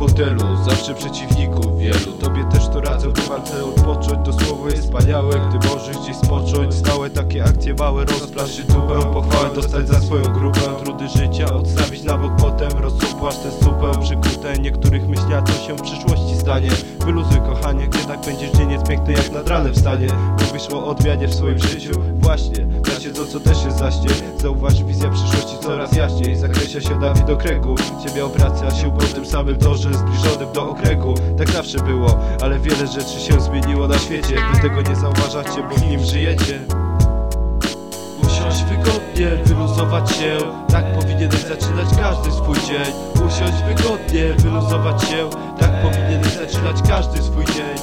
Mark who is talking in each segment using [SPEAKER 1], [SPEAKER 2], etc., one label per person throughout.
[SPEAKER 1] fotelu Zawsze przeciwników wielu. Tobie też to radzę w walce odpocząć. To słowo jest wspaniałe, gdy możesz gdzieś spocząć. Stałe takie akcje małe rozplaszy dupę. Pochwałę dostać za swoją grupę. Trudy życia odstawić na bok potem Rozsupasz tę supę. Przykute Niektórych myśli, a co się w przyszłości stanie. Wyluzuj kochanie, gdzie tak będziesz dzień jest piękny jak nad ranem wstanie. Mówisz o odmianie w swoim życiu. Właśnie, się to co też jest zaśnie Zauważ wizja przyszłości coraz jaśniej. Zakreśla się na widokręgu Ciebie obraca się po tym samym torze Zbliżonym do okręgu. Tak zawsze było, ale wiele rzeczy się zmieniło na świecie. Wy tego nie zauważacie, bo w nim żyjecie Usiąść wygodnie, wyluzować się. Tak powinieneś zaczynać każdy swój dzień. Usiąść wygodnie, wyluzować się. Tak powinieneś zaczynać każdy swój dzień.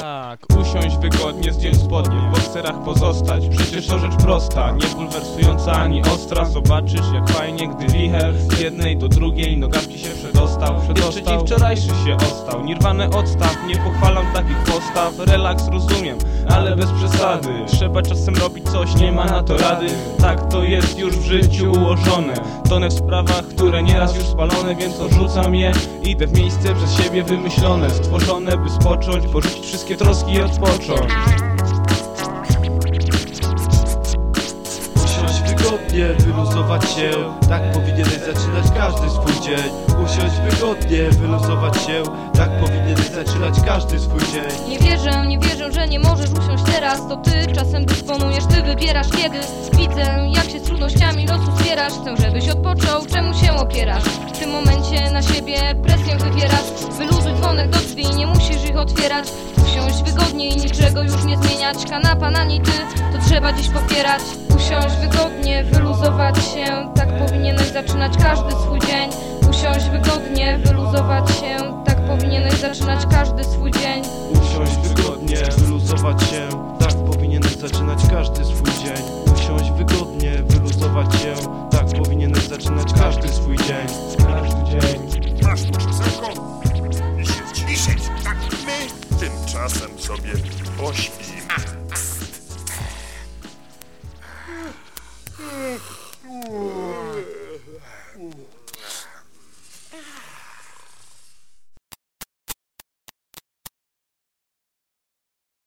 [SPEAKER 2] Tak, usiąść wygodnie, zdjąć spodnie, w bokserach pozostać. Przecież to rzecz prosta, nie bulwersująca ani ostra. Zobaczysz jak fajnie, gdy wicher z jednej do drugiej nogawki się przedostał Jeszcze dzień wczorajszy się ostał, nirwane odstaw, nie pochwalam takich postaw. Relaks rozumiem, ale bez przesady. Trzeba czasem robić coś, nie ma na to rady. Tak to jest już w życiu ułożone. Tonę w sprawach, które nieraz już spalone Więc odrzucam je, idę w miejsce przez siebie wymyślone Stworzone by spocząć, porzucić wszystkie troski i odpocząć.
[SPEAKER 1] Wygodnie, wyluzować się. Tak powinieneś zaczynać każdy swój dzień Usiąść wygodnie, wyluzować się. Tak powinieneś zaczynać każdy swój dzień.
[SPEAKER 3] Nie wierzę, nie wierzę, że nie możesz usiąść teraz. To ty czasem dysponujesz, ty wybierasz kiedy. Widzę, jak się z trudnościami losu zbierasz. Chcę, żebyś odpoczął, czemu się opierasz? W tym momencie na siebie presję wywierasz Wyluzuj dzwonek do drzwi, nie musisz ich otwierać. Usiąść wygodnie i niczego już nie zmieniać. Kanapa na niej ty, to trzeba dziś popierać. Usiąść wygodnie, wyluzować się. Tak powinieneś zaczynać każdy swój wygodnie, wyluzować się Tak powinieneś zaczynać każdy swój dzień
[SPEAKER 1] Usiąść wygodnie, wyluzować się Tak powinieneś zaczynać każdy swój dzień Usiąść wygodnie, wyluzować się Tak powinieneś zaczynać każdy swój dzień
[SPEAKER 2] Każdy dzień
[SPEAKER 4] Masz tu krzesełko i siedź. I siedź. Tak, my tymczasem sobie pośpimy.